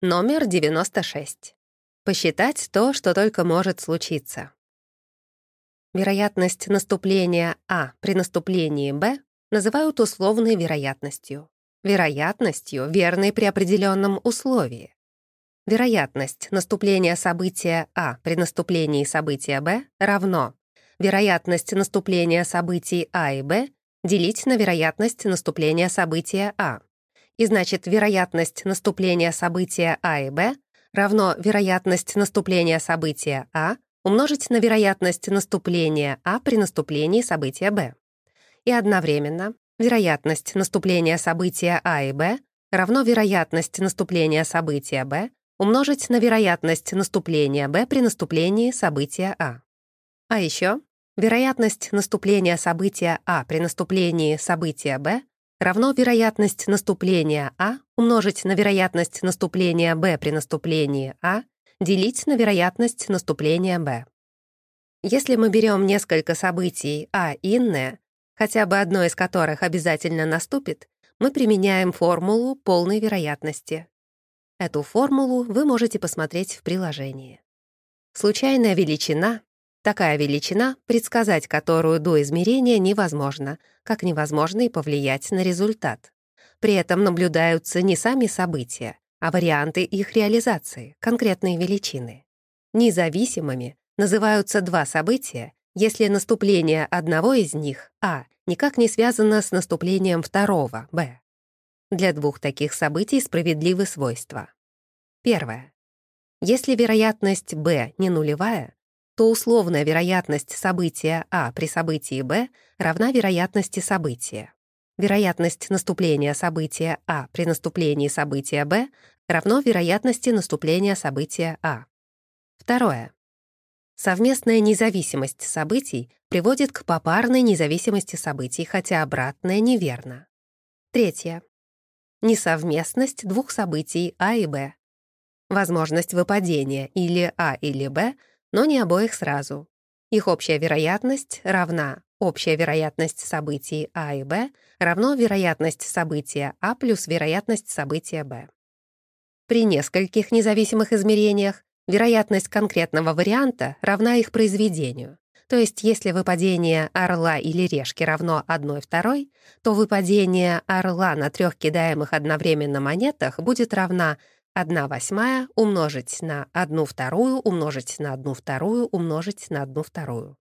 Номер 96. Посчитать то, что только может случиться. Вероятность наступления А при наступлении Б называют условной вероятностью. Вероятностью, верной при определенном условии. Вероятность наступления события А при наступлении события Б равно вероятность наступления событий А и Б делить на вероятность наступления события А и значит вероятность наступления события А и Б равно вероятность наступления события А умножить на вероятность наступления А при наступлении события Б. И одновременно вероятность наступления события А и Б равно вероятность наступления события Б умножить на вероятность наступления Б при наступлении события А. А еще вероятность наступления события А при наступлении события Б равно вероятность наступления А умножить на вероятность наступления Б при наступлении А делить на вероятность наступления Б. Если мы берем несколько событий А инное, хотя бы одно из которых обязательно наступит, мы применяем формулу полной вероятности. Эту формулу вы можете посмотреть в приложении. Случайная величина Такая величина, предсказать которую до измерения невозможно, как невозможно и повлиять на результат. При этом наблюдаются не сами события, а варианты их реализации, конкретные величины. Независимыми называются два события, если наступление одного из них, А, никак не связано с наступлением второго, Б. Для двух таких событий справедливы свойства. Первое. Если вероятность Б не нулевая, то условная вероятность события А при событии Б равна вероятности события. Вероятность наступления события А при наступлении события Б равно вероятности наступления события А. Второе. Совместная независимость событий приводит к попарной независимости событий, хотя обратное неверно. Третье. Несовместность двух событий А и Б. Возможность выпадения или А или Б но не обоих сразу. Их общая вероятность равна общая вероятность событий А и Б равно вероятность события А плюс вероятность события Б. При нескольких независимых измерениях вероятность конкретного варианта равна их произведению. То есть если выпадение орла или решки равно 1 второй, то выпадение орла на трех кидаемых одновременно монетах будет равна 1 восьмая умножить на 1 вторую умножить на 1 вторую умножить на 1 вторую.